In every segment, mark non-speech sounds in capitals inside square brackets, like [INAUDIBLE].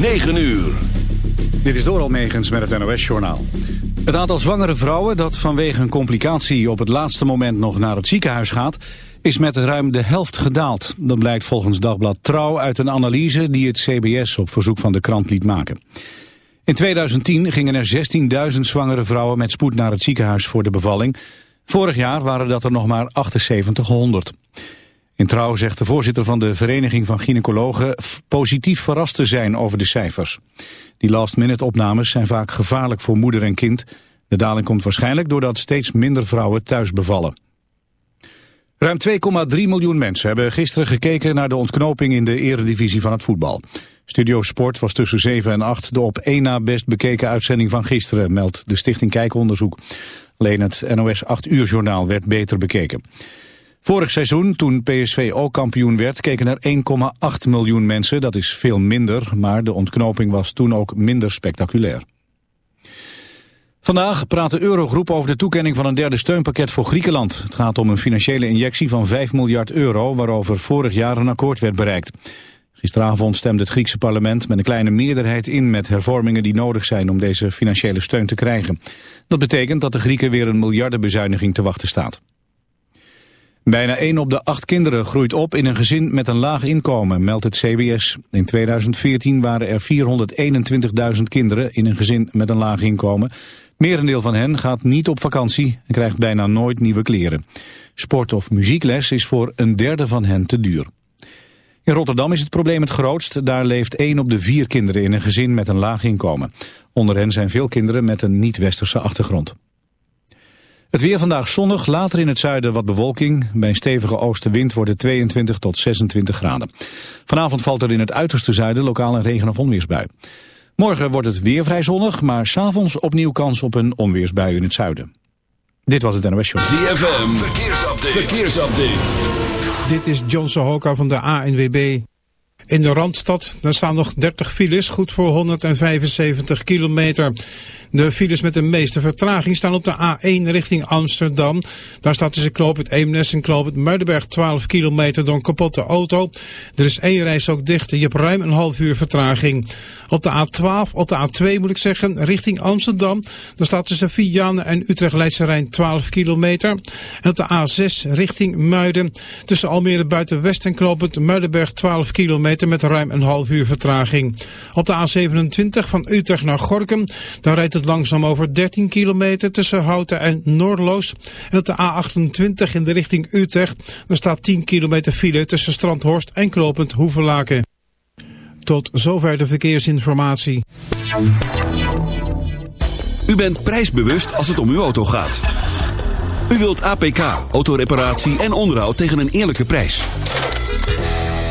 9 uur. Dit is door Almegens met het NOS-journaal. Het aantal zwangere vrouwen dat vanwege een complicatie op het laatste moment nog naar het ziekenhuis gaat, is met ruim de helft gedaald. Dat blijkt volgens Dagblad Trouw uit een analyse die het CBS op verzoek van de krant liet maken. In 2010 gingen er 16.000 zwangere vrouwen met spoed naar het ziekenhuis voor de bevalling. Vorig jaar waren dat er nog maar 7800. In Trouw zegt de voorzitter van de Vereniging van Gynaecologen positief verrast te zijn over de cijfers. Die last-minute opnames zijn vaak gevaarlijk voor moeder en kind. De daling komt waarschijnlijk doordat steeds minder vrouwen thuis bevallen. Ruim 2,3 miljoen mensen hebben gisteren gekeken naar de ontknoping in de eredivisie van het voetbal. Studio Sport was tussen 7 en 8 de op één na best bekeken uitzending van gisteren, meldt de Stichting Kijkonderzoek. Alleen het NOS 8 uur journaal werd beter bekeken. Vorig seizoen, toen PSV ook kampioen werd, keken er 1,8 miljoen mensen. Dat is veel minder, maar de ontknoping was toen ook minder spectaculair. Vandaag praat de Eurogroep over de toekenning van een derde steunpakket voor Griekenland. Het gaat om een financiële injectie van 5 miljard euro, waarover vorig jaar een akkoord werd bereikt. Gisteravond stemde het Griekse parlement met een kleine meerderheid in met hervormingen die nodig zijn om deze financiële steun te krijgen. Dat betekent dat de Grieken weer een miljardenbezuiniging te wachten staat. Bijna 1 op de 8 kinderen groeit op in een gezin met een laag inkomen, meldt het CBS. In 2014 waren er 421.000 kinderen in een gezin met een laag inkomen. Merendeel van hen gaat niet op vakantie en krijgt bijna nooit nieuwe kleren. Sport- of muziekles is voor een derde van hen te duur. In Rotterdam is het probleem het grootst. Daar leeft 1 op de 4 kinderen in een gezin met een laag inkomen. Onder hen zijn veel kinderen met een niet-westerse achtergrond. Het weer vandaag zonnig, later in het zuiden wat bewolking. Bij een stevige oostenwind wordt het 22 tot 26 graden. Vanavond valt er in het uiterste zuiden lokaal een regen- of onweersbui. Morgen wordt het weer vrij zonnig, maar s'avonds opnieuw kans op een onweersbui in het zuiden. Dit was het NOS Show. ZFM, verkeersupdate. verkeersupdate. Dit is John Sohoka van de ANWB. In de Randstad, daar staan nog 30 files, goed voor 175 kilometer. De files met de meeste vertraging staan op de A1 richting Amsterdam. Daar staat tussen Knoop het Eemnes en Knoop het Muidenberg 12 kilometer door een kapotte auto. Er is één reis ook dicht. Je hebt ruim een half uur vertraging. Op de A12, op de A2 moet ik zeggen, richting Amsterdam. Daar staat tussen Vianen en Utrecht Leidse Rijn 12 kilometer. En op de A6 richting Muiden. Tussen Almere buiten West en Knoop het Muidenberg 12 kilometer met ruim een half uur vertraging. Op de A27 van Utrecht naar Gorkum. Daar rijdt het langzaam over 13 kilometer tussen Houten en Noordloos. En op de A28 in de richting Utrecht. Er staat 10 kilometer file tussen Strandhorst en Knopend Hoevelaken. Tot zover de verkeersinformatie. U bent prijsbewust als het om uw auto gaat. U wilt APK, autoreparatie en onderhoud tegen een eerlijke prijs.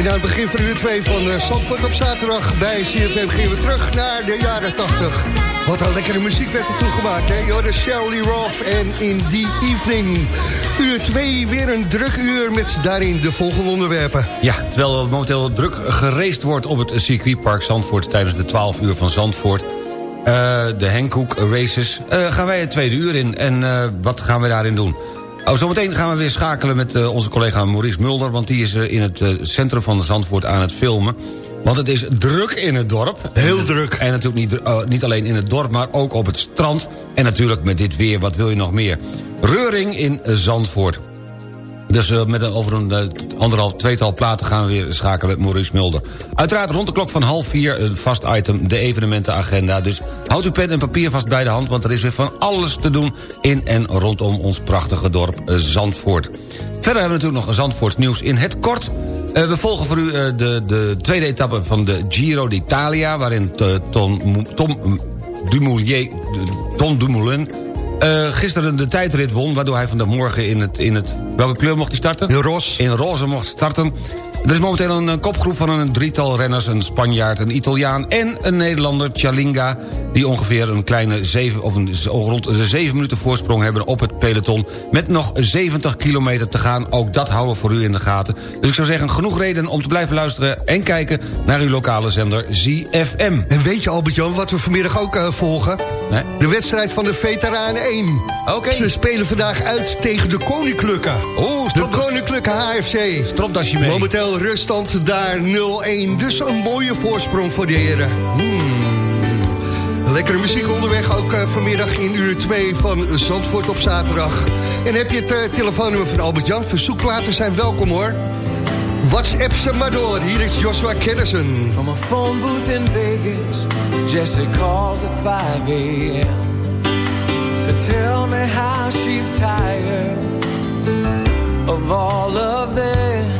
En aan het begin van uur 2 van uh, Zandvoort op zaterdag bij CFM gingen we terug naar de jaren 80. Wat een lekkere muziek werd er toegemaakt, hè? Jorden Shirley Roth en In The Evening. Uur 2, weer een druk uur met daarin de volgende onderwerpen. Ja, terwijl er momenteel druk gereest wordt op het circuitpark Zandvoort... tijdens de 12 uur van Zandvoort... Uh, de Henkoek Races, uh, gaan wij het tweede uur in. En wat gaan we daarin doen? Oh, zometeen gaan we weer schakelen met uh, onze collega Maurice Mulder... want die is uh, in het uh, centrum van Zandvoort aan het filmen. Want het is druk in het dorp. Heel druk. En natuurlijk niet, niet alleen in het dorp, maar ook op het strand. En natuurlijk met dit weer, wat wil je nog meer? Reuring in Zandvoort. Dus uh, met een, over een uh, anderhalf, tweetal platen gaan we weer schakelen met Maurice Mulder. Uiteraard rond de klok van half vier een vast item, de evenementenagenda. Dus houd uw pen en papier vast bij de hand... want er is weer van alles te doen in en rondom ons prachtige dorp uh, Zandvoort. Verder hebben we natuurlijk nog Zandvoorts nieuws in het kort... we volgen voor u de, de tweede etappe van de Giro d'Italia... waarin Tom, Tom Dumoulin, Tom Dumoulin uh, gisteren de tijdrit won, waardoor hij vanmorgen in het, in het... Welke kleur mocht hij starten? In roze. In roze mocht starten. Er is momenteel een, een kopgroep van een drietal renners... een Spanjaard, een Italiaan en een Nederlander, Chalinga... die ongeveer een kleine zeven, of een, rond de zeven minuten voorsprong hebben op het peloton... met nog 70 kilometer te gaan. Ook dat houden we voor u in de gaten. Dus ik zou zeggen, genoeg reden om te blijven luisteren... en kijken naar uw lokale zender ZFM. En weet je, Albert-Jan, wat we vanmiddag ook uh, volgen? Nee? De wedstrijd van de Veteranen 1. Oké. Okay. Ze spelen vandaag uit tegen de Koninklijke. Oeh, de Koninklijke HFC. Stropdasje mee. Momenteel ruststand daar 0-1. Dus een mooie voorsprong voor de heren. Hmm. Lekkere muziek onderweg, ook uh, vanmiddag in uur 2 van Zandvoort op zaterdag. En heb je het uh, telefoonnummer van Albert-Jan? Verzoekplaten zijn welkom hoor. WhatsApp ze maar door, hier is Joshua Kennison. From a phone booth in Vegas, Jesse calls at 5 a.m. To tell me how she's tired of all of them.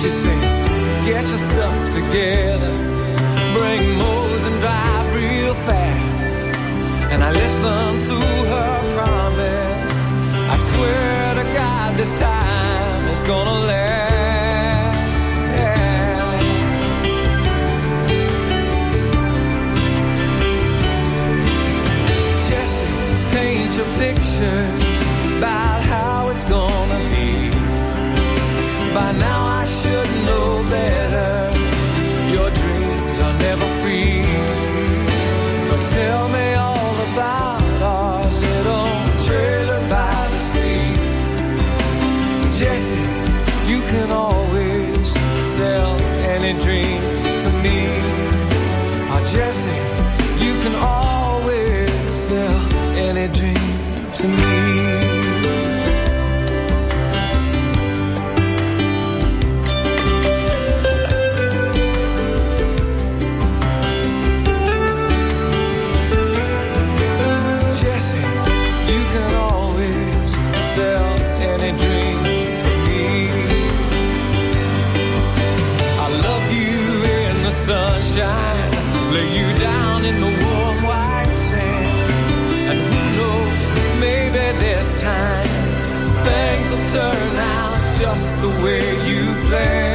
She sings, get your stuff together, bring Mose and drive real fast. And I listen to her promise. I swear to God, this time it's gonna last. your pictures turn out just the way you planned.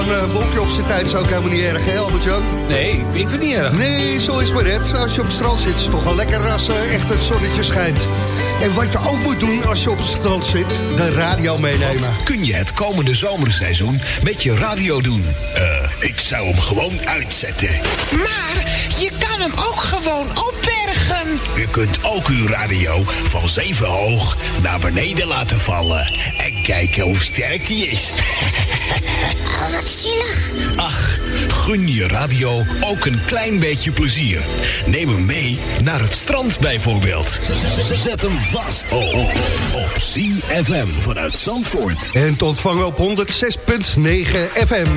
Een eh, wolkje op zijn tijd is ook helemaal niet erg, hè Albert-Jan? Nee, ik vind het niet erg. Nee, zo is maar net. Als je op het strand zit, is het toch wel lekker als uh, echt het zonnetje schijnt. En wat je ook moet doen als je op het strand zit, de radio meenemen. Kun je het komende zomerseizoen met je radio doen? Eh, ik zou hem gewoon uitzetten. Maar je kan hem ook gewoon opbergen. U kunt ook uw radio van zeven hoog naar beneden laten vallen. En kijken hoe sterk die is. [LAUGHS] Ach, gun je radio ook een klein beetje plezier. Neem hem mee naar het strand bijvoorbeeld. Zet hem vast oh, oh, op CFM vanuit Zandvoort. En ontvang op 106.9 FM.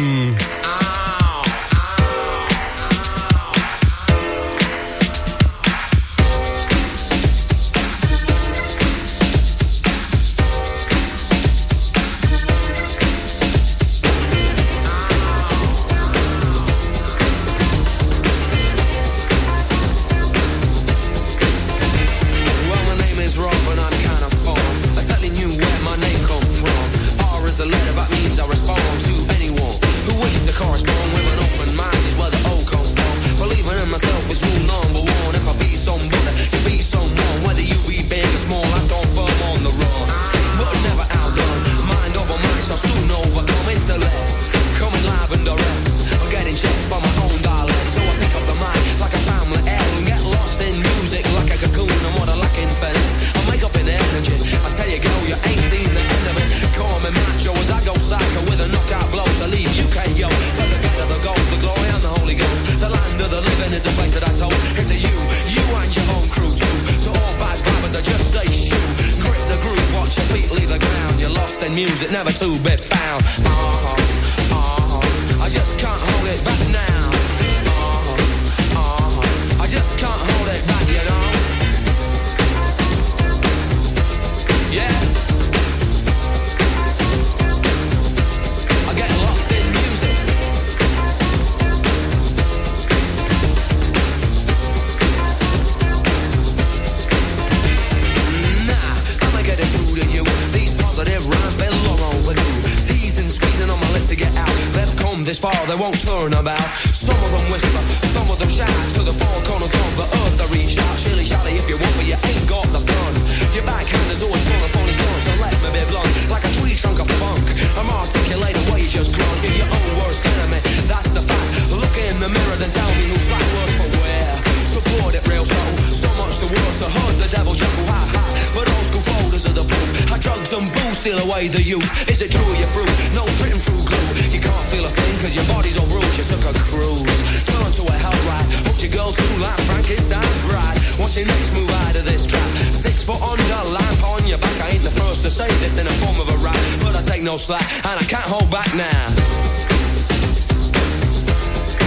you took a cruise. Turn to a hell ride. Hooked your girl too like Frankenstein's bride. What's your next move out of this trap? Six foot under, line on your back. I ain't the first to say this in a form of a rap. But I take no slack, and I can't hold back now.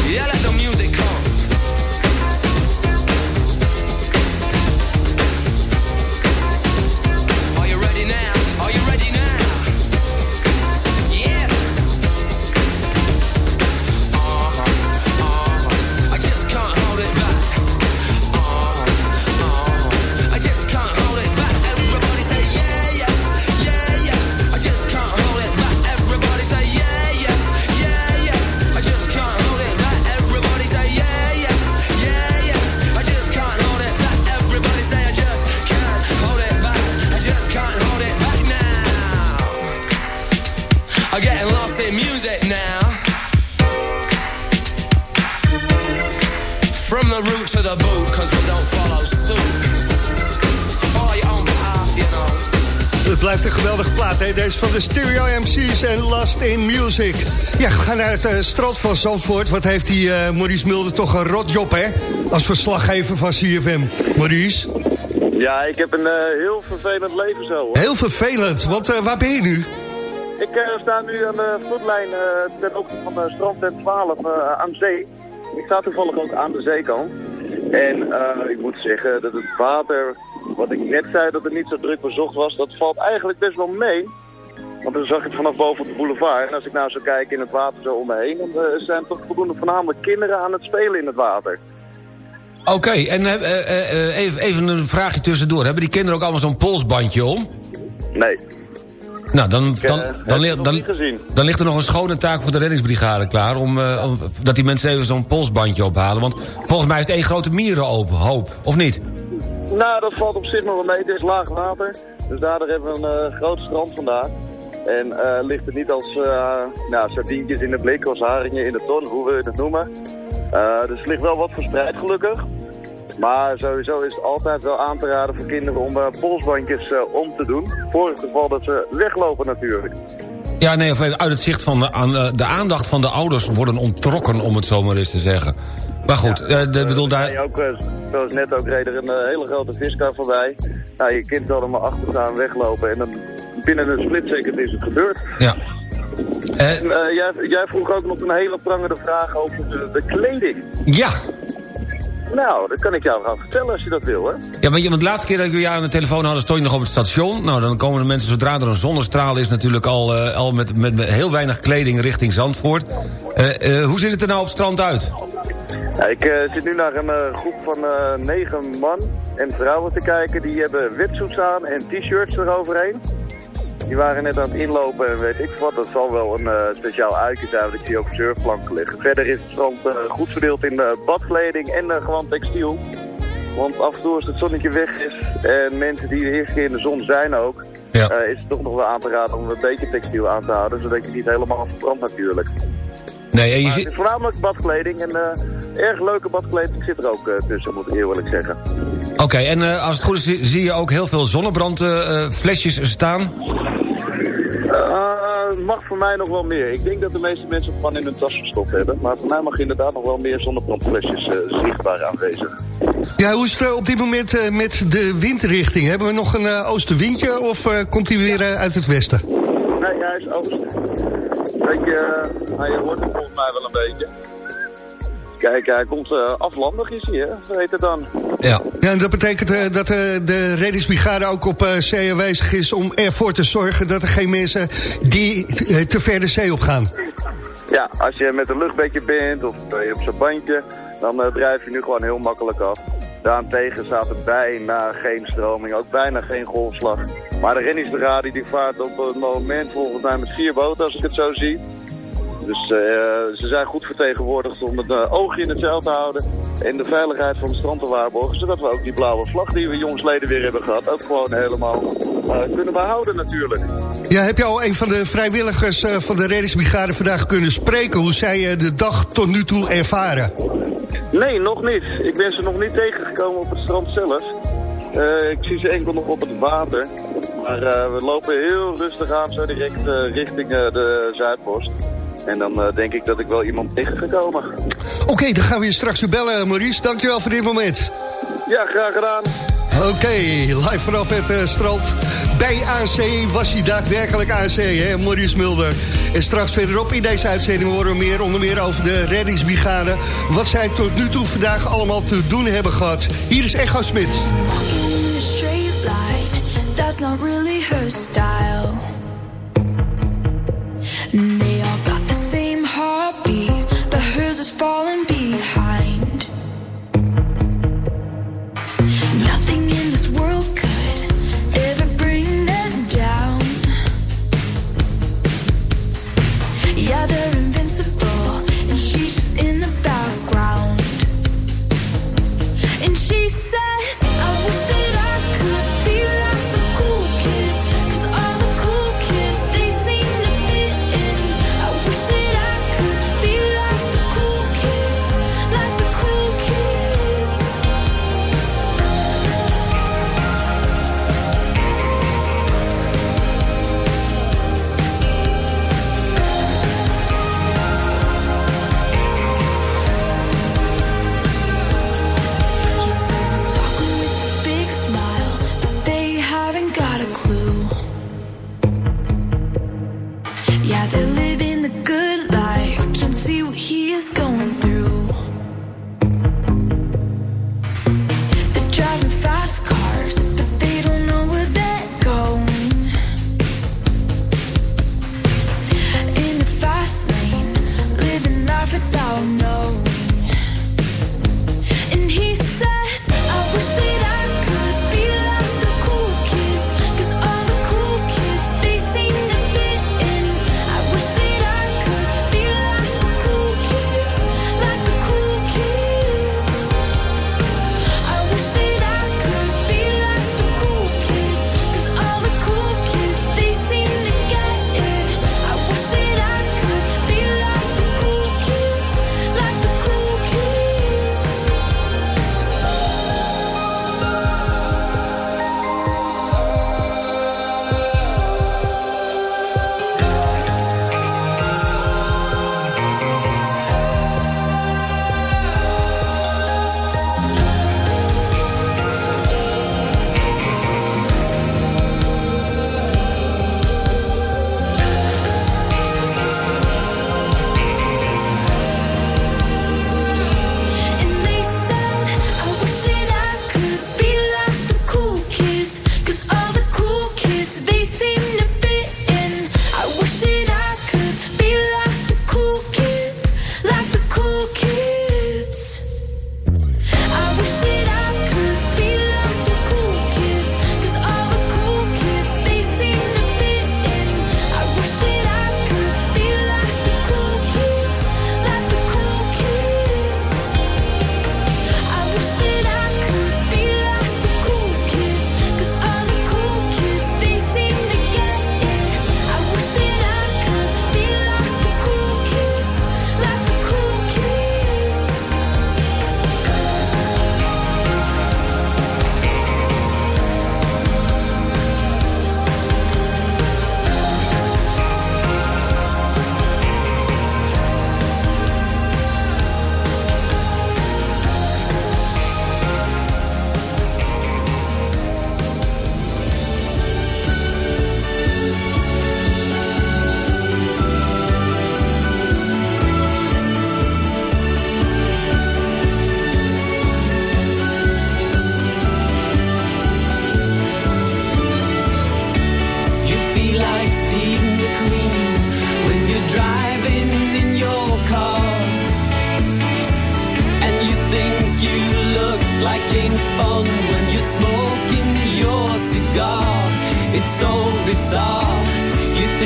Yeah, let the music een geweldige plaat, hè? Deze van de Stereo MC's en Last in Music. Ja, we gaan naar het eh, strand van Zandvoort. Wat heeft die eh, Maurice Mulder toch een rotjob, hè? Als verslaggever van CFM. Maurice? Ja, ik heb een eh, heel vervelend leven zo. Hoor. Heel vervelend, want waar ben je nu? Ik sta nu aan de vloedlijn eh, ten opzichte van strand 12 eh, aan zee. Ik sta toevallig ook aan de zeekant. En ik moet zeggen dat het water, wat ik net zei dat het niet zo druk bezocht was, dat valt eigenlijk best wel mee. Want dan zag ik het vanaf boven op de boulevard. En als ik nou zo kijk in het water zo om me heen, dan eh, zijn toch voldoende voornamelijk kinderen aan het spelen in het water. Oké, en eh, eh, even, even een vraagje tussendoor. Hebben die kinderen ook allemaal zo'n polsbandje om? Nee. Nou, dan, dan, dan, dan, dan ligt er nog een schone taak voor de reddingsbrigade klaar... Om, om- dat die mensen even zo'n polsbandje ophalen. Want volgens mij is het één grote mierenhoop, of niet? Nou, dat valt op zich nog wel mee. Het is laag water. Dus daardoor hebben we een eh, groot strand vandaag. En eh, ligt het niet als eh, nou, sardientjes in de blik, als haringen in de ton, hoe we het noemen. Dus ligt wel wat verspreid gelukkig. Maar sowieso is het altijd wel aan te raden voor kinderen om polsbandjes om te doen. Voor het geval dat ze weglopen natuurlijk. Ja, nee, of uit het zicht van de, de aandacht van de ouders worden onttrokken... om het zo maar eens te zeggen. Maar goed, eh, de, bedoel, daar... Ook, eh, zoals net ook reed er een eh, hele grote viskar voorbij. Nou, je kind zal er maar achter staan weglopen en dan binnen een split is het gebeurd. Ja. En, eh, jij, jij vroeg ook nog een hele prangende vraag over de, de kleding. Ja. Nou, dat kan ik jou gaan vertellen als je dat wil, hè? Ja, want, je, want de laatste keer dat ik jou aan de telefoon had... stond je nog op het station. Nou, dan komen de mensen, zodra er een zonnestraal is... natuurlijk al, eh, al met, met, met heel weinig kleding richting Zandvoort. Eh, eh, hoe ziet het er nou op het strand uit? Ja, ik zit nu naar een groep van negen man en vrouwen te kijken. Die hebben wetsuits aan en t-shirts eroverheen. Die waren net aan het inlopen en weet ik wat. Dat zal wel een eh, speciaal uitje zijn, want ik zie ook surfplanken liggen. Verder is het strand eh, goed verdeeld in eh, badkleding en gewoon textiel. Want af en toe als het zonnetje weg is en mensen die de eerste keer in de zon zijn ook... Ja. is het toch nog wel aan te raden om een beetje textiel aan te houden. Zodat je niet helemaal verbrandt natuurlijk. Nee, en je Maar ziet... het is voornamelijk badkleding en eh, erg leuke badkleding zit er ook eh, tussen, moet ik eerlijk zeggen. Oké, en eh, als het goed is, zie, je ook heel veel zonnebrandflesjes staan? Uh, mag voor mij nog wel meer. Ik denk dat de meeste mensen het gewoon in hun tas gestopt hebben. Maar voor mij mag inderdaad nog wel meer zonnebrandflesjes zichtbaar aanwezig. Ja, hoe is het op dit moment eh, met de windrichting? Hebben we nog een eh, oostenwindje of eh, komt hij weer uit het westen? Nee, hij is uh, nou, je hoort het volgens mij wel een beetje. Kijk, hij komt uh, aflandig is hij, hè? Heet het dan. Ja. Ja, en dat betekent uh, dat uh, de reddingsbrigade ook op zee aanwezig is... om ervoor te zorgen dat er geen mensen die te ver de zee op gaan. Ja, als je met een luchtbedje bent of op zo'n bandje... dan uh, drijf je nu gewoon heel makkelijk af. Daarentegen staat bijna geen stroming, ook bijna geen golfslag. Maar de reddingsbrigade die vaart op het moment volgens mij met vier boten, als ik het zo zie. Dus uh, ze zijn goed vertegenwoordigd om het uh, oog in het zeil te houden en de veiligheid van het strand te waarborgen. Zodat we ook die blauwe vlag die we jongsleden weer hebben gehad ook gewoon helemaal uh, kunnen behouden natuurlijk. Ja, heb je al een van de vrijwilligers van de reddingsbrigade vandaag kunnen spreken? Hoe zij de dag tot nu toe ervaren? Nee, nog niet. Ik ben ze nog niet tegengekomen op het strand zelf. Uh, ik zie ze enkel nog op het water. Maar uh, we lopen heel rustig aan zo direct uh, richting de Zuidpost. En dan uh, denk ik dat ik wel iemand tegengekomen. Oké, okay, dan gaan we je straks weer bellen, Maurice. Dankjewel voor dit moment. Ja, graag gedaan. Oké, okay, live vanaf het uh, strand. Bij AC was hij daadwerkelijk AC, hè, Maurice Mulder. En straks verderop in deze uitzending horen we meer, onder meer over de reddingsbrigade. Wat zij tot nu toe vandaag allemaal te doen hebben gehad. Hier is Echo Smit. That's not really her style. cruise is falling behind.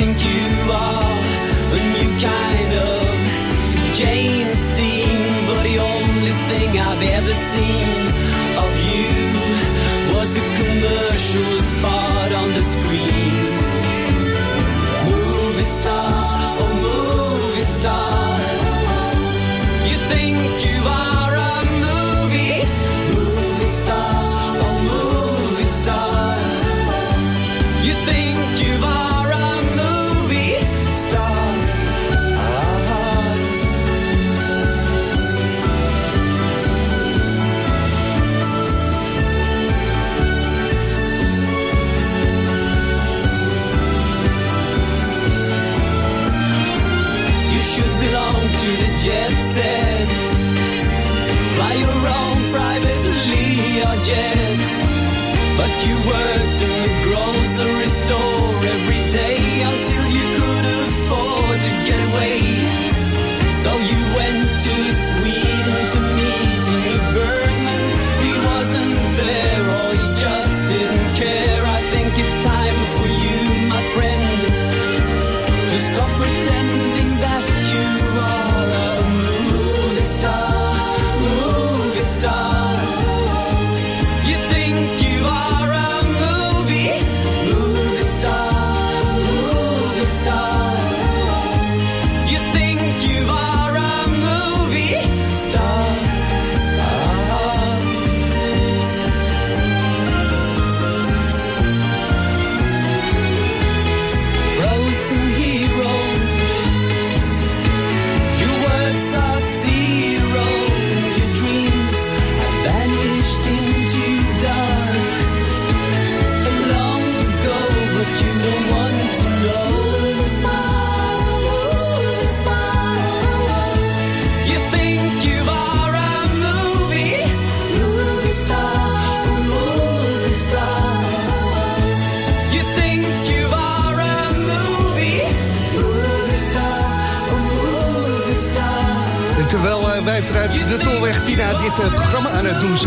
Think you are a new kind of James Dean, but the only thing I've ever seen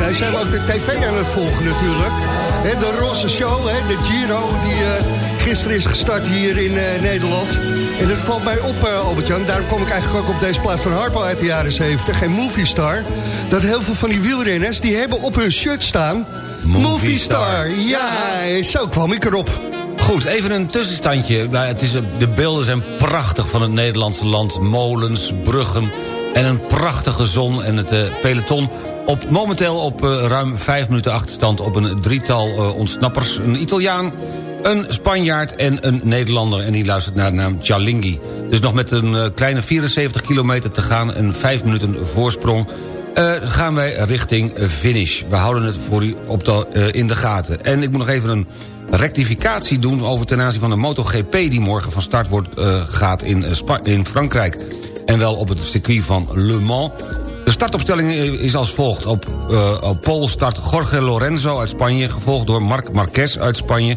doen zijn... we ook de tv aan het volgen natuurlijk. De Rosse Show, de Giro, die eh, gisteren is gestart hier in eh, Nederland. En het valt mij op, eh, Albert-Jan, daarom kom ik eigenlijk ook op deze plaat van Harpo uit de jaren 70... geen Movie Star, dat heel veel van die wielrenners... die hebben op hun shirt staan... Movie Star. Ja, zo kwam ik erop. Goed, even een tussenstandje. Het is, de beelden zijn prachtig van het Nederlandse land. Molens, bruggen en een prachtige zon. En het eh, peloton op, momenteel op eh, ruim vijf minuten achterstand... op een drietal eh, ontsnappers. Een Italiaan, een Spanjaard en een Nederlander. En die luistert naar de naam Cialinghi. Dus nog met een kleine 74 kilometer te gaan... en vijf minuten voorsprong... gaan wij richting finish. We houden het voor u op de, in de gaten. En ik moet nog even een rectificatie doen... over ten aanzien van de MotoGP die morgen van start wordt, gaat in, in Frankrijk. En wel op het circuit van Le Mans. De startopstelling is als volgt. Op, eh, op start Jorge Lorenzo uit Spanje... gevolgd door Marc Marquez uit Spanje...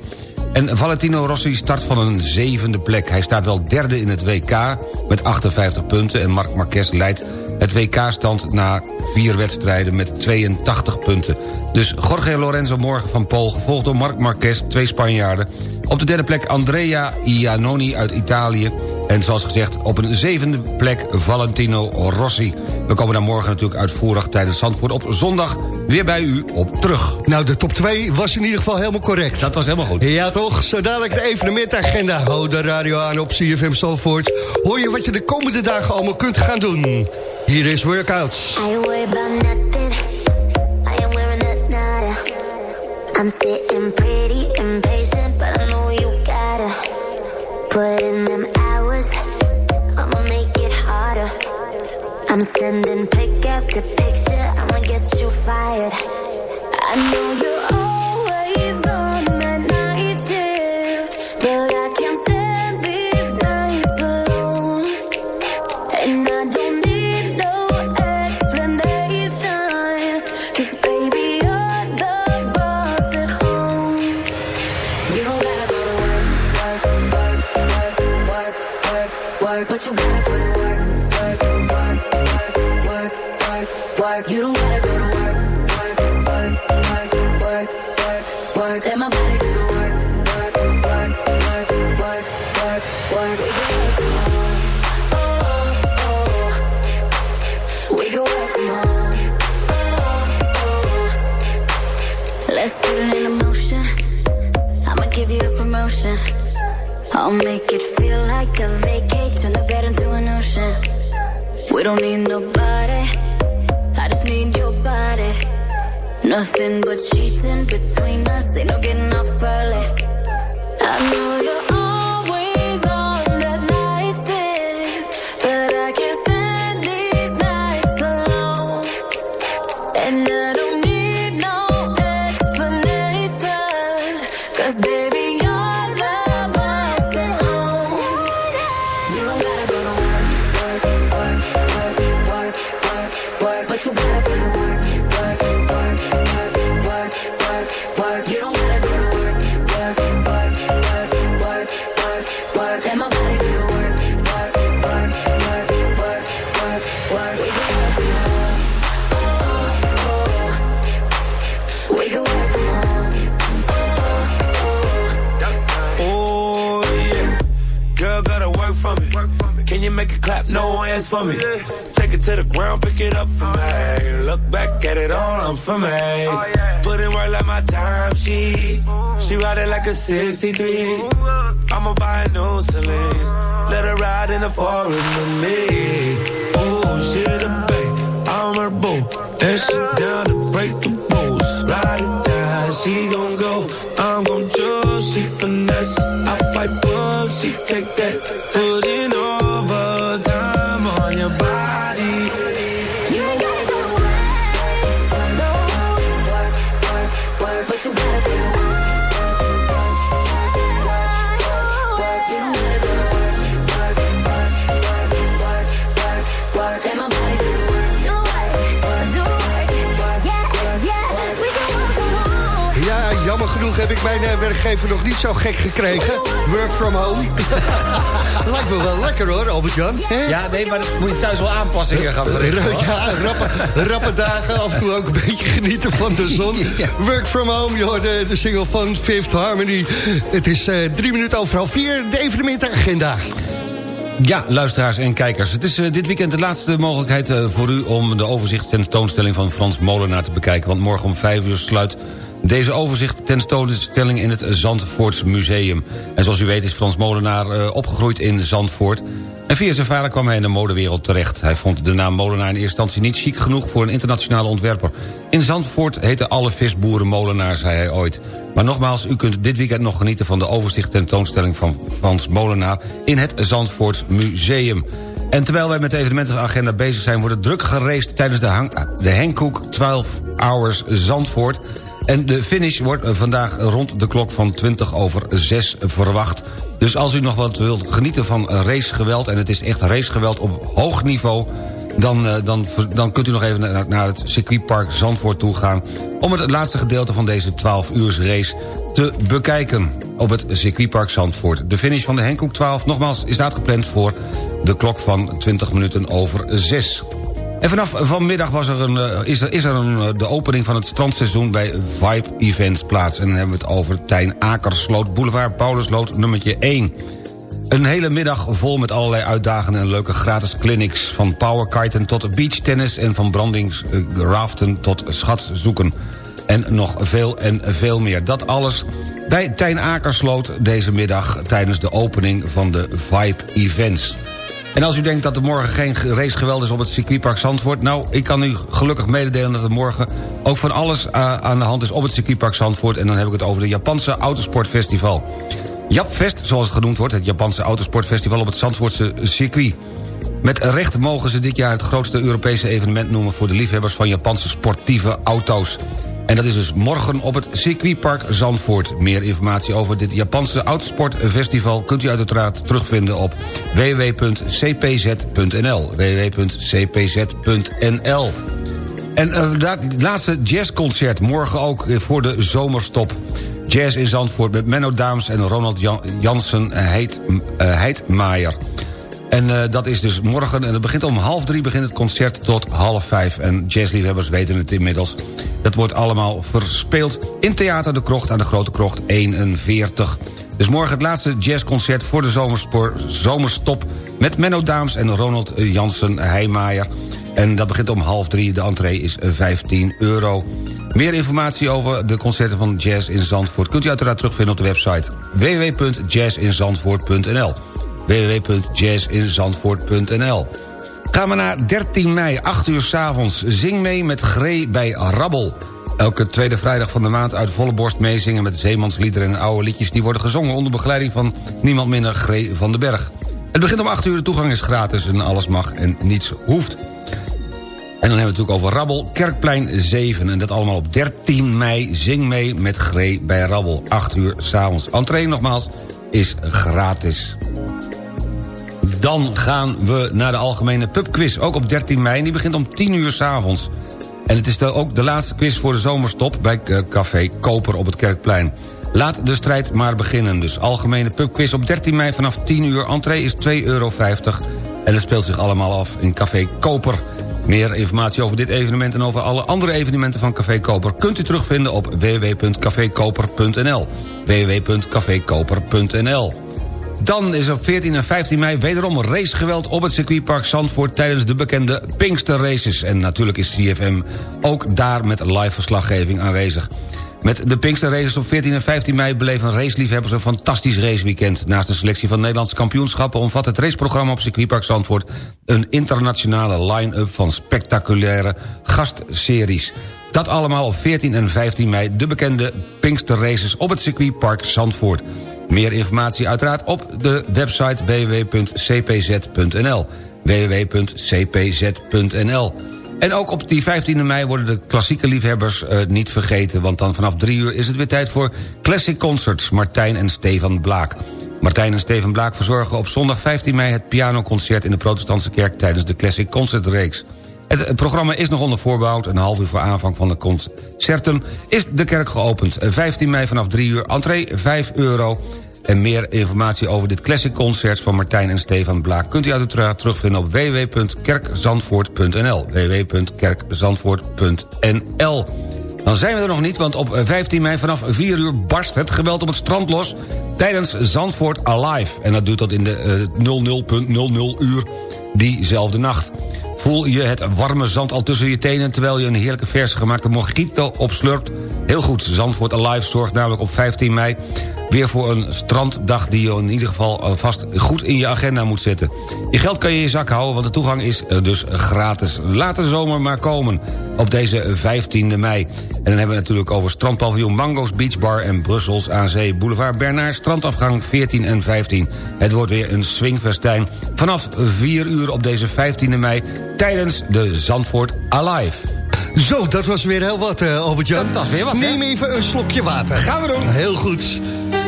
En Valentino Rossi start van een zevende plek. Hij staat wel derde in het WK met 58 punten... en Marc Marquez leidt het WK-stand na vier wedstrijden met 82 punten. Dus Jorge Lorenzo morgen van Pool, gevolgd door Marc Marquez, twee Spanjaarden. Op de derde plek Andrea Iannoni uit Italië. En zoals gezegd, op een zevende plek Valentino Rossi. We komen daar morgen natuurlijk uitvoerig tijdens Zandvoort op zondag... weer bij u op terug. Nou, de top 2 was in ieder geval helemaal correct. Dat was helemaal goed. Ja, toch? Zo dadelijk de evenementagenda. Hou de radio aan op CFM Zandvoort. Hoor je wat je de komende dagen allemaal kunt gaan doen. Hier is Workouts. I ain't worried about nothing. I am wearing a nada. I'm sitting pretty impatient, but I know you gotta put in them I'm sending pick up after picture. I'ma get you fired. I know you're I'll make it feel like a vacate. Turn the bed into an ocean. We don't need nobody. I just need your body. Nothing but sheets in between us. Ain't no getting off early. I know you're a 63. I'ma buy a new Celine. Let her ride in the forest with me. Oh, she the babe, I'm her boo. And she heb ik mijn eh, werkgever nog niet zo gek gekregen. Work from home. [LAUGHS] Lijkt me wel lekker hoor, Albert-Jan. Ja, nee, maar dat moet je thuis wel aanpassingen gaan verrichten. Ja, rappe, rappe dagen, af en toe ook een beetje genieten van de zon. [LAUGHS] Work from home, je hoorde de single van Fifth Harmony. Het is eh, drie minuten over half vier, de evenementenagenda. Ja, luisteraars en kijkers. Het is eh, dit weekend de laatste mogelijkheid voor u... om de overzichtstentoonstelling van Frans Molenaar te bekijken. Want morgen om vijf uur sluit deze overzicht tentoonstelling in het Zandvoorts Museum. En zoals u weet is Frans Molenaar eh, opgegroeid in Zandvoort... En via zijn vader kwam hij in de modewereld terecht. Hij vond de naam Molenaar in eerste instantie niet chic genoeg... voor een internationale ontwerper. In Zandvoort heten alle visboeren Molenaar, zei hij ooit. Maar nogmaals, u kunt dit weekend nog genieten... van de overzicht tentoonstelling van Frans Molenaar... in het Zandvoort Museum. En terwijl wij met de evenementenagenda bezig zijn... wordt het druk gereest tijdens de, de Henkoek 12 Hours Zandvoort... En de finish wordt eh, vandaag rond de klok van 20 over 6 verwacht. Dus als u nog wat wilt genieten van racegeweld... en het is echt racegeweld op hoog niveau... dan, eh, dan, dan kunt u nog even naar, het circuitpark Zandvoort toe gaan... om het laatste gedeelte van deze 12 uurs race te bekijken op het circuitpark Zandvoort. De finish van de Henkoek 12, nogmaals, is uitgepland voor de klok van 20 minuten over 6. En vanaf vanmiddag was er een, eh, is er, is er een, eh, de opening van het strandseizoen bij Vibe Events plaats. En dan hebben we het over Tijn Akersloot, Boulevard Paulusloot nummertje 1. Een hele middag vol met allerlei uitdagende en leuke gratis clinics... van powerkiten tot beachtennis en van brandingsraften tot schatzoeken. En nog veel en veel meer. Dat alles bij Tijn Akersloot deze middag... tijdens de opening van de Vibe Events. En als u denkt dat er morgen geen racegeweld is op het circuitpark Zandvoort... nou, ik kan u gelukkig mededelen dat er morgen ook van alles uh, aan de hand is op het circuitpark Zandvoort... en dan heb ik het over de Japanse Autosportfestival. Japfest, zoals het genoemd wordt, het Japanse Autosportfestival op het Zandvoortse circuit. Met recht mogen ze dit jaar het grootste Europese evenement noemen... voor de liefhebbers van Japanse sportieve auto's. En dat is dus morgen op het circuitpark Zandvoort. Meer informatie over dit Japanse autosportfestival... kunt u uiteraard terugvinden op www.cpz.nl. www.cpz.nl. En uh, het laatste jazzconcert morgen ook voor de zomerstop. Jazz in Zandvoort met Menno Daams en Ronald Jan Jansen Heid, uh, Heidmaier. En dat is dus morgen, en het begint om half drie begint het concert tot half vijf. En jazzliefhebbers weten het inmiddels. Dat wordt allemaal verspeeld in Theater de Krocht aan de Grote Krocht 41. Dus morgen het laatste jazzconcert voor de zomerspoor, zomerstop... met Menno Daams en Ronald Jansen Heijmaier. En dat begint om half drie. De entree is 15 euro. Meer informatie over de concerten van Jazz in Zandvoort... kunt u uiteraard terugvinden op de website www.jazzinzandvoort.nl www.jazzinzandvoort.nl Gaan we naar 13 mei, 8 uur s'avonds. Zing mee met Gree bij Rabbel. Elke tweede vrijdag van de maand uit volle borst meezingen... met zeemansliederen en oude liedjes die worden gezongen... onder begeleiding van niemand minder Gree van den Berg. Het begint om 8 uur, de toegang is gratis en alles mag en niets hoeft. En dan hebben we het natuurlijk over Rabbel, Kerkplein 7. En dat allemaal op 13 mei. Zing mee met Gree bij Rabbel. 8 uur s'avonds. Entree nogmaals is gratis. Dan gaan we naar de algemene pubquiz. Ook op 13 mei. Die begint om 10 uur s'avonds. En het is ook de laatste quiz voor de zomerstop... bij eh, Café Koper op het Kerkplein. Laat de strijd maar beginnen. Dus algemene pubquiz op 13 mei vanaf 10 uur. Entree is 2,50 euro. En het speelt zich allemaal af in Café Koper. Meer informatie over dit evenement en over alle andere evenementen van Café Koper... kunt u terugvinden op www.cafekoper.nl www.cafekoper.nl dan is op 14 en 15 mei wederom racegeweld op het circuitpark Zandvoort... tijdens de bekende Pinkster Races. En natuurlijk is CFM ook daar met live verslaggeving aanwezig. Met de Pinkster Races op 14 en 15 mei beleven raceliefhebbers een fantastisch raceweekend. Naast een selectie van Nederlandse kampioenschappen omvat het raceprogramma op circuitpark Zandvoort een internationale line-up van spectaculaire gastseries. Dat allemaal op 14 en 15 mei de bekende Pinkster Races op het circuitpark Zandvoort. Meer informatie uiteraard op de website www.cpz.nl www.cpz.nl en ook op die 15e mei worden de klassieke liefhebbers uh, niet vergeten... want dan vanaf drie uur is het weer tijd voor Classic Concerts... Martijn en Stefan Blaak. Martijn en Stefan Blaak verzorgen op zondag 15 mei... het pianoconcert in de protestantse kerk tijdens de Classic Concertreeks. Het, het programma is nog onder voorbouw. Een half uur voor aanvang van de concerten is de kerk geopend. 15 mei vanaf 3 uur, entree 5 euro... En meer informatie over dit classic concert van Martijn en Stefan Blaak... kunt u uiteraard terugvinden op www.kerkzandvoort.nl www.kerkzandvoort.nl Dan zijn we er nog niet, want op 15 mei vanaf 4 uur barst het geweld op het strand los... tijdens Zandvoort Alive. En dat duurt tot in de uh, 00.00 uur diezelfde nacht. Voel je het warme zand al tussen je tenen... terwijl je een heerlijke vers gemaakte mojito opslurpt? Heel goed, Zandvoort Alive zorgt namelijk op 15 mei weer voor een stranddag die je in ieder geval vast goed in je agenda moet zetten. Je geld kan je in je zak houden, want de toegang is eh, dus gratis. Laat de zomer maar komen op deze 15e mei. En dan hebben we natuurlijk over strandpaviljoen Mango's Beach Bar... en Brussels aan Zee Boulevard Bernard, strandafgang 14 en 15. Het wordt weer een swingfestijn vanaf 4 uur op deze 15e mei... tijdens de Zandvoort Alive. Zo, dat was weer heel wat, uh, Albert-Jan. Dat was weer wat, Neem even een slokje water. Gaan we doen. Heel goed.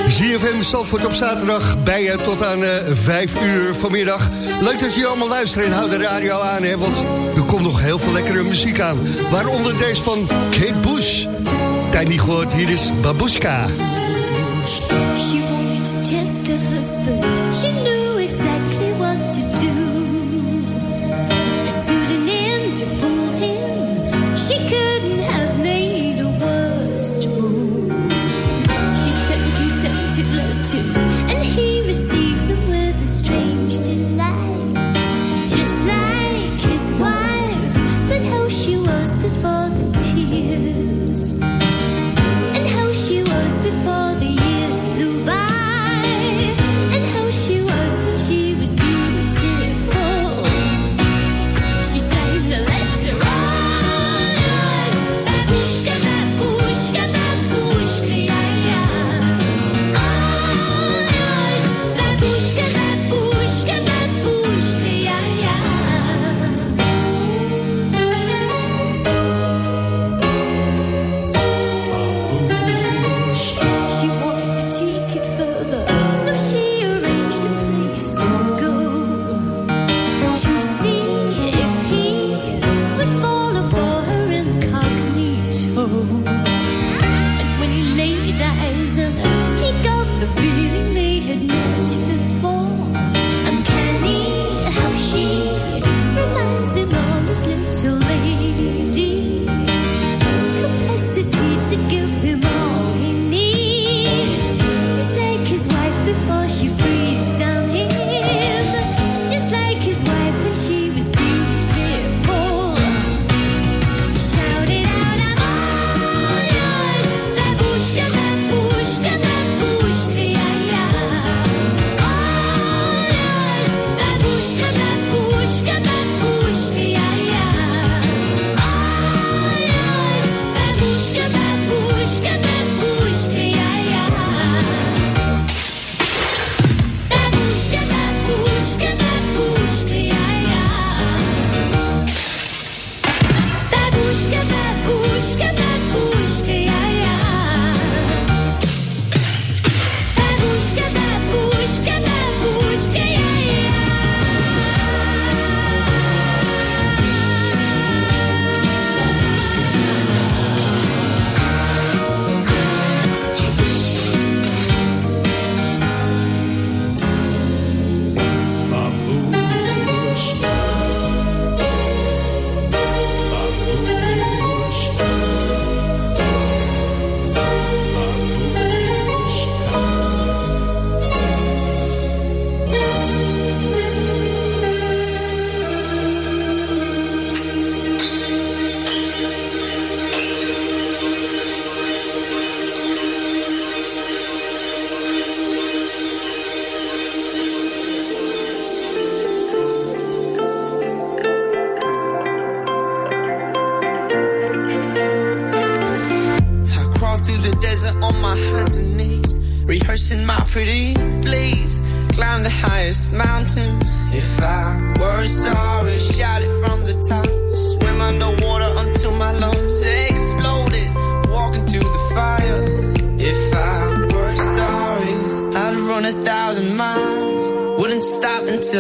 ZFM Zandvoort op zaterdag bij je tot aan uh, 5 uur vanmiddag. Leuk dat jullie allemaal luisteren en hou de radio aan, hè, want er komt nog heel veel lekkere muziek aan. Waaronder deze van Kate Bush. Tijd niet gehoord, hier is Babushka. She wanted to test her husband. She knew exactly him. She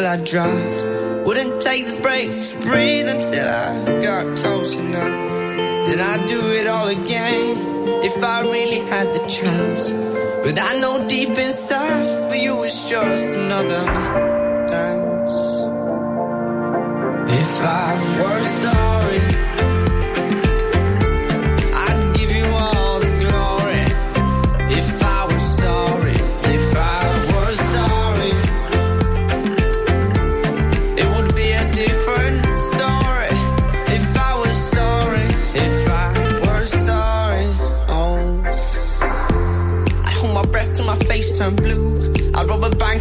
I dropped. Wouldn't take the breaks, breathe until I got close enough. Then I'd do it all again if I really had the chance. But I know deep inside for you it's just another dance. If I were sorry,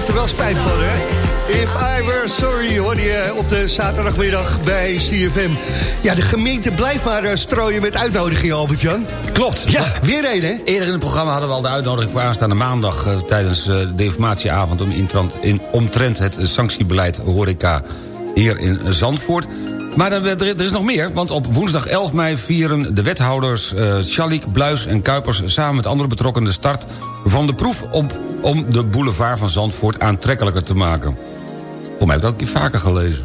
Heeft er wel spijt van, hè? If I were sorry, hoor je op de zaterdagmiddag bij CFM. Ja, de gemeente blijft maar eh, strooien met uitnodigingen, Albert-Jan. Klopt. Ja, weer een, hè? Eerder in het programma hadden we al de uitnodiging voor aanstaande maandag... eh, tijdens eh, de informatieavond om intrant, in, omtrent het sanctiebeleid horeca hier in Zandvoort. Maar er, is nog meer, want op woensdag 11 mei vieren de wethouders eh Schalik, Bluis en Kuipers... samen met andere betrokkenen de start van de proef op, om de boulevard van Zandvoort aantrekkelijker te maken. Mij heb ik dat keer vaker gelezen.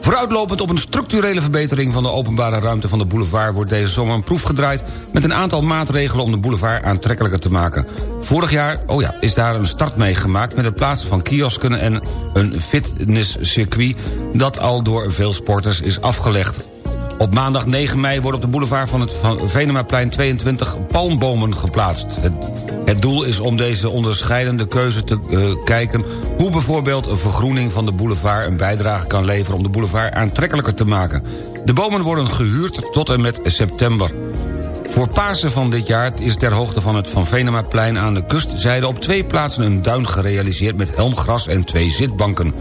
Vooruitlopend op een structurele verbetering van de openbare ruimte van de boulevard... wordt deze zomer een proef gedraaid met een aantal maatregelen... om de boulevard aantrekkelijker te maken. Vorig jaar oh ja, is daar een start mee gemaakt... met het plaatsen van kiosken en een fitnesscircuit... dat al door veel sporters is afgelegd. Op maandag 9 mei worden op de boulevard van het Venemaplein 22 palmbomen geplaatst. Het, het doel is om deze onderscheidende keuze te eh, kijken... hoe bijvoorbeeld een vergroening van de boulevard een bijdrage kan leveren... om de boulevard aantrekkelijker te maken. De bomen worden gehuurd tot en met september. Voor Pasen van dit jaar is ter hoogte van het Van Venemaplein aan de kustzijde... op twee plaatsen een duin gerealiseerd met helmgras en twee zitbanken.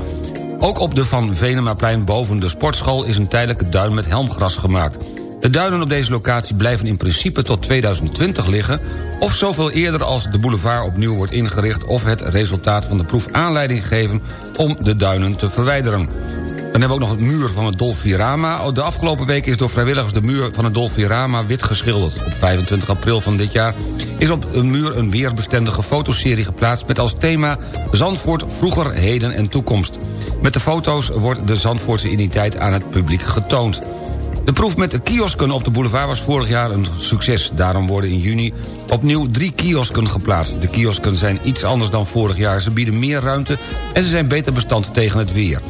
Ook op de Van Venemaplein boven de sportschool... is een tijdelijke duin met helmgras gemaakt. De duinen op deze locatie blijven in principe tot 2020 liggen... of zoveel eerder als de boulevard opnieuw wordt ingericht... of het resultaat van de proef aanleiding geven om de duinen te verwijderen. Dan hebben we ook nog het muur van het Dolfirama. De afgelopen week is door vrijwilligers de muur van het Dolfirama wit geschilderd. Op 25 april van dit jaar is op een muur een weerbestendige fotoserie geplaatst... met als thema Zandvoort vroeger, heden en toekomst. Met de foto's wordt de Zandvoortse identiteit aan het publiek getoond. De proef met de kiosken op de boulevard was vorig jaar een succes. Daarom worden in juni opnieuw drie kiosken geplaatst. De kiosken zijn iets anders dan vorig jaar. Ze bieden meer ruimte en ze zijn beter bestand tegen het weer.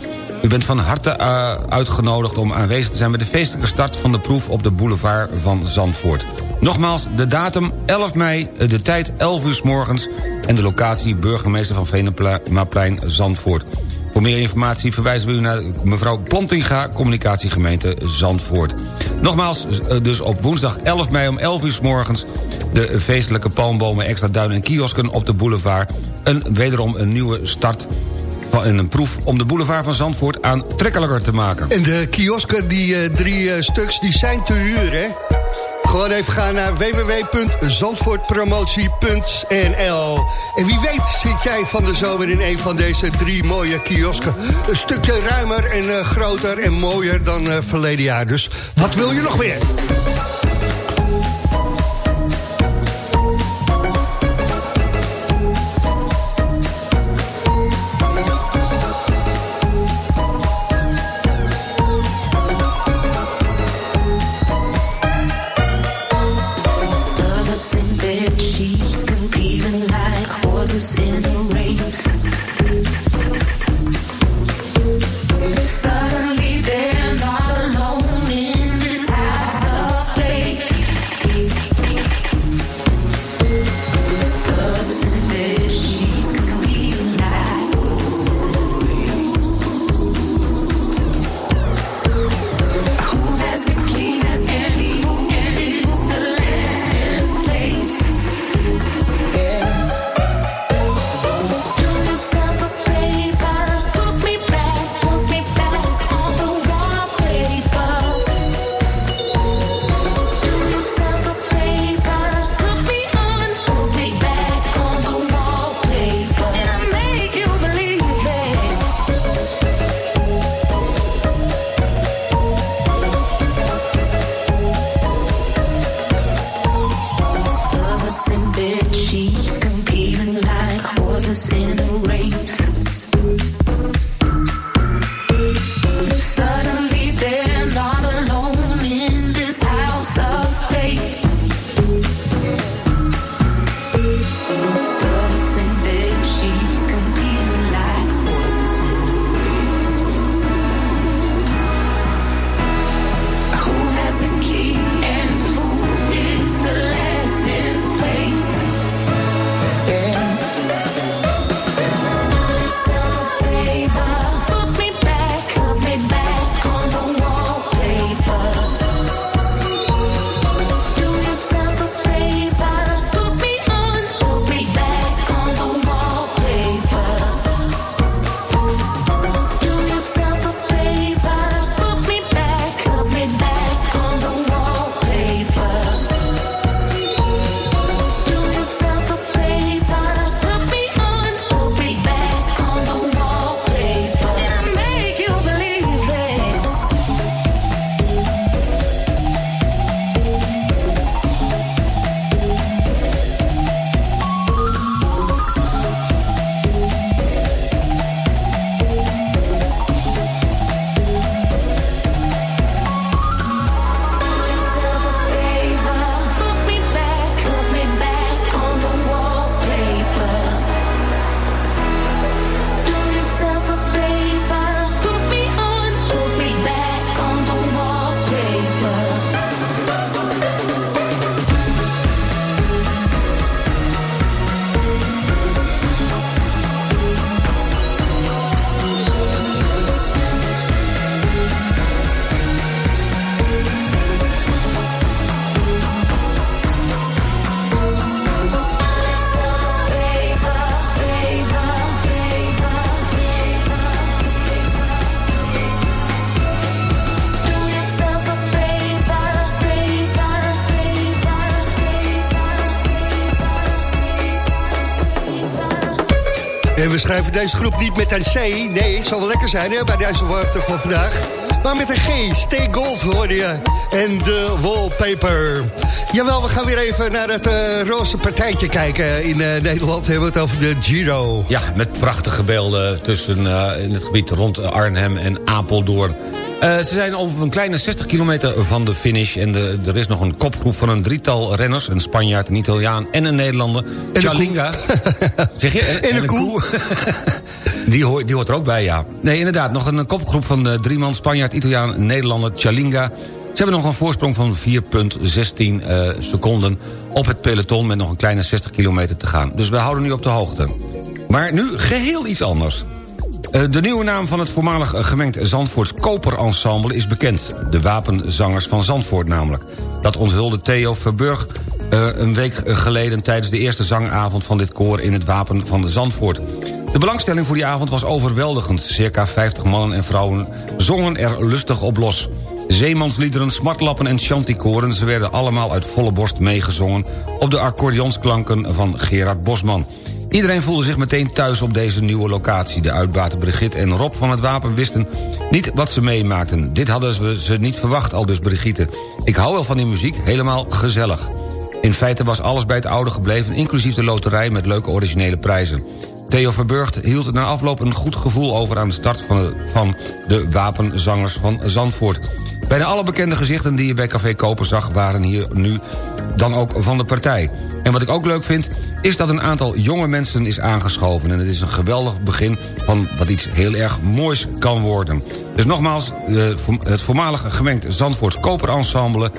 U bent van harte uh, uitgenodigd om aanwezig te zijn... bij de feestelijke start van de proef op de boulevard van Zandvoort. Nogmaals, de datum 11 mei, de tijd 11 uur s morgens... en de locatie burgemeester van Venemaplein Zandvoort. Voor meer informatie verwijzen we u naar mevrouw Plantinga... communicatiegemeente Zandvoort. Nogmaals, eh, dus op woensdag 11 mei om 11 uur s morgens... de feestelijke palmbomen, extra duinen en kiosken op de boulevard. Een, wederom een nieuwe start van een proef om de boulevard van Zandvoort aantrekkelijker te maken. En de kiosken, die eh, drie eh, stuks, die zijn te huur, hè? Gewoon even gaan naar www.zandvoortpromotie.nl En wie weet zit jij van de zomer in een van deze drie mooie kiosken. Een stukje ruimer en eh, groter en mooier dan verleden jaar. Dus wat wil je nog meer? We schrijven deze groep niet met een C. Nee, het zal wel lekker zijn hè, bij deze woord van vandaag. Maar met een G. Stay Gold hoorde je. En de wallpaper. Jawel, we gaan weer even naar het eh, roze partijtje kijken. In eh, Nederland hebben we het over de Giro. Ja, met prachtige beelden tussen, eh, in het gebied rond Arnhem en Apeldoorn. Eh, ze zijn op een kleine 60 kilometer van de finish... en de, er is nog een kopgroep van een drietal renners... een Spanjaard, een Italiaan en een Nederlander. een Chalinga. [LAUGHS] zeg je? En een koe. [LAUGHS] Die hoort, die hoort er ook bij, ja. Nee, inderdaad, nog een kopgroep van de drie man... Spanjaard, Italiaan, Nederlander, Chalinga. Ze hebben nog een voorsprong van 4,16 eh, seconden op het peloton... met nog een kleine 60 kilometer te gaan. Dus we houden nu op de hoogte. Maar nu geheel iets anders. Eh, De nieuwe naam van het voormalig eh, gemengd Zandvoorts Koperensemble is bekend. De Wapenzangers van Zandvoort namelijk. Dat onthulde Theo Verburg eh, een week geleden... tijdens de eerste zangavond van dit koor in het Wapen van Zandvoort. De belangstelling voor die avond was overweldigend. Circa 50 mannen en vrouwen zongen er lustig op los. Zeemansliederen, smartlappen en chanticoren... ze werden allemaal uit volle borst meegezongen... op de accordeonsklanken van Gerard Bosman. Iedereen voelde zich meteen thuis op deze nieuwe locatie. De uitbaten Brigitte en Rob van het Wapen wisten niet wat ze meemaakten. Dit hadden ze niet verwacht, al dus Brigitte. Ik hou wel van die muziek, helemaal gezellig. In feite was alles bij het oude gebleven... inclusief de loterij met leuke originele prijzen. Theo Verburgt hield na afloop een goed gevoel over... aan de start van van de wapenzangers van Zandvoort. Bijna alle bekende gezichten die je bij Café Koper zag... waren hier nu dan ook van de partij. En wat ik ook leuk vind, is dat een aantal jonge mensen is aangeschoven. En het is een geweldig begin van wat iets heel erg moois kan worden. Dus nogmaals, eh, het voormalige gemengd Zandvoorts Koperensemble...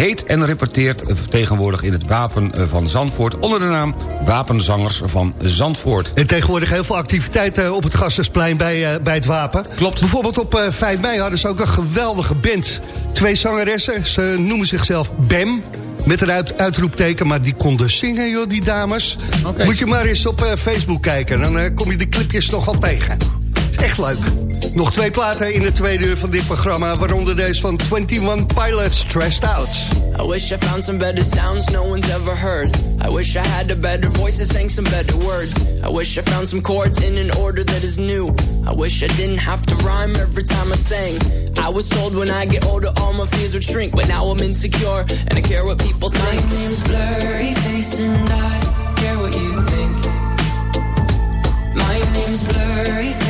heet en repeteert tegenwoordig in het wapen eh, van Zandvoort... onder de naam Wapenzangers van Zandvoort. En tegenwoordig heel veel activiteiten op het Gassersplein bij, eh, bij het Wapen. Klopt. Bijvoorbeeld op eh, 5 mei hadden ze ook een geweldige band. Twee zangeressen, ze noemen zichzelf BEM... Met een uit, uitroepteken, maar die konden zingen, joh, die dames. Moet je maar eens op eh, Facebook kijken, dan eh, kom je de clipjes nogal tegen. Is echt leuk. Nog twee platen in de tweede uur van dit programma... waaronder deze van 21 Pilots, Stressed Out. I wish I found some better sounds no one's ever heard. I wish I had a better voice that sang some better words. I wish I found some chords in an order that is new. I wish I didn't have to rhyme every time I sang. I was told when I get older all my fears would shrink, but now I'm insecure and I care what people think. My name's blurry face and I care what you think. My name's blurry face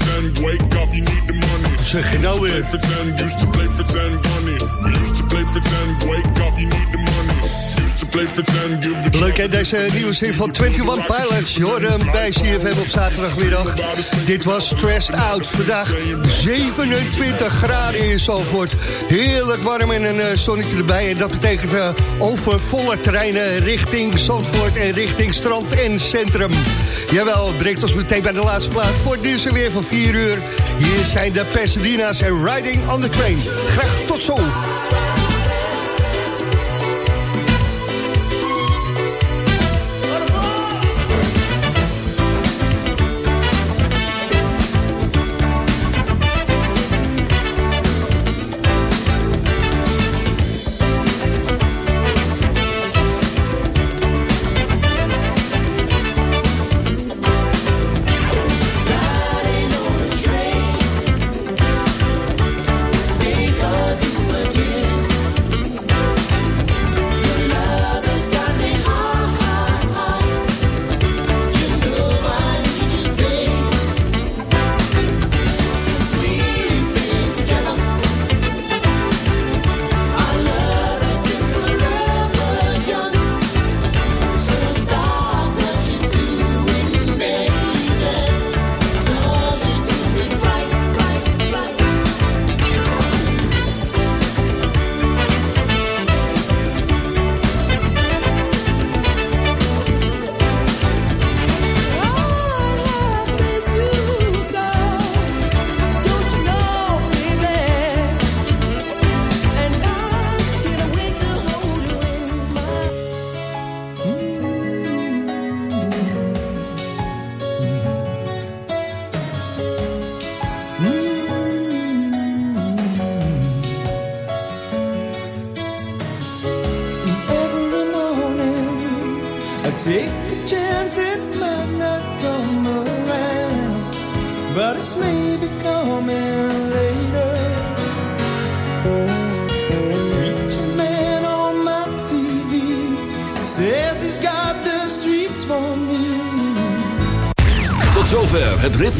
pretend, wake up, you need the money. Zeg je nou weer? Pretend, used to play pretend. We used to play pretend, wake up, you need the money. Leuk hè, deze nieuwe zin van 21 Pilots. Je hoorde hem bij CFM op zaterdagmiddag. Dit was Stressed Out. Vandaag 27 graden in Zalvoort. Heerlijk warm en een eh, zonnetje erbij. En dat betekent uh, overvolle terreinen richting Zandvoort en richting strand en centrum. Jawel, het brengt ons meteen bij de laatste plaats voor het nieuws weer van 4 uur. Hier zijn de Pasadena's en Riding on the Train. Graag tot zo.